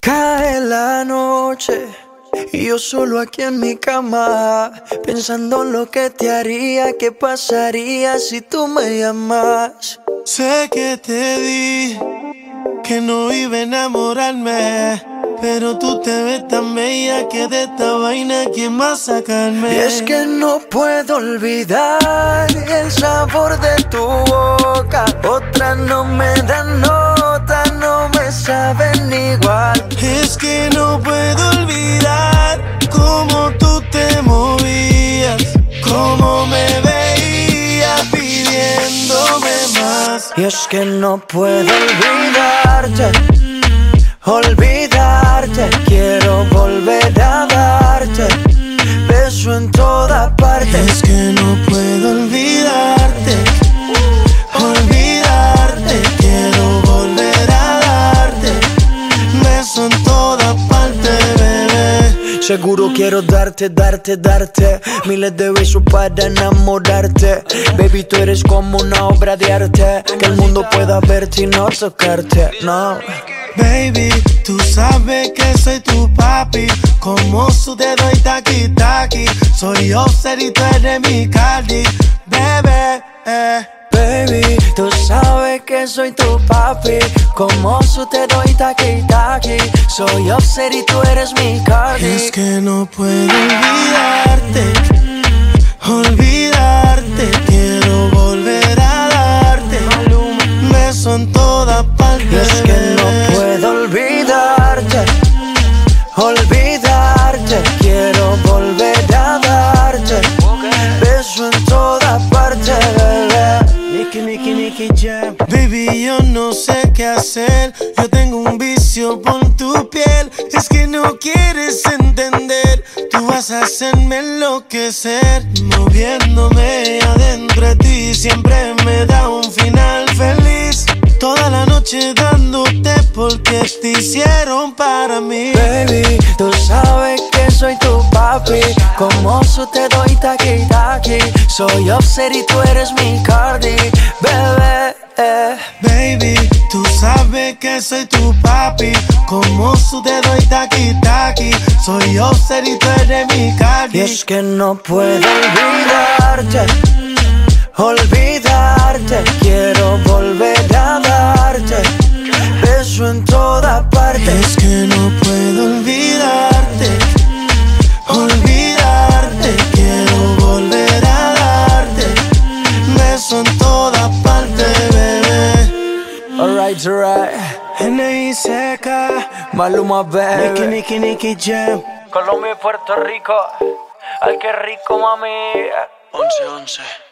Cae la noche y yo solo aquí en mi cama, pensando en lo que te haría, qué pasaría si tú me llamas. Sé que te di que no iba a enamorarme. Pero tú te ves tan bella que de esta vaina quién más sacarme. Y es que no puedo olvidar el sabor de tu boca. Otras no me dan saben igual. Es que no puedo olvidar cómo tú te movías, cómo me veías pidiéndome más. Y es que no puedo olvidarte, olvidarte. Quiero volver Seguro quiero darte, darte, darte miles de besos para enamorarte. Baby, tú eres como una obra de arte que el mundo pueda verte y no tocarte. No. Baby, tú sabes que soy tu papi. Como su dedo y taqui taqui. Soy Offset y tú eres mi Cardi. Soy tu papi. Como su te doy taqui taqui. Soy Offset y tú eres mi Cardi. Es que no puedo olvidarte. Olvidarte. Quiero volver a darte. Beso en toda parte. Y es que no puedo olvidarte, olvidarte. Quiero volver a darte beso en toda parte, bebé. Nicky, Nicky, Nicky Jam. Baby, yo no sé qué hacer. Yo tengo un vicio por tu piel. Es que no quieres entender. Tú vas a hacerme enloquecer. Moviéndome adentro de ti. Siempre me da un final feliz. Toda la noche dándote porque te hicieron para mí. Baby, tú sabes que soy tu papi. Como su te doy taqui taqui. Soy Offset y tú eres mi Cardi, bebé. Que soy tu papi. Como su dedo y taqui taqui. Soy Offset y tú eres mi Y Cardi. es que no puedo olvidarte, olvidarte. Quiero volver a darte beso en toda parte. Es que no puedo olvidarte. Alright, alright. N.I. seca. Maluma, Nicky, baby. Nicky, Nicky Jam. Colombia y Puerto Rico. Ay, qué rico, mami. 11-11.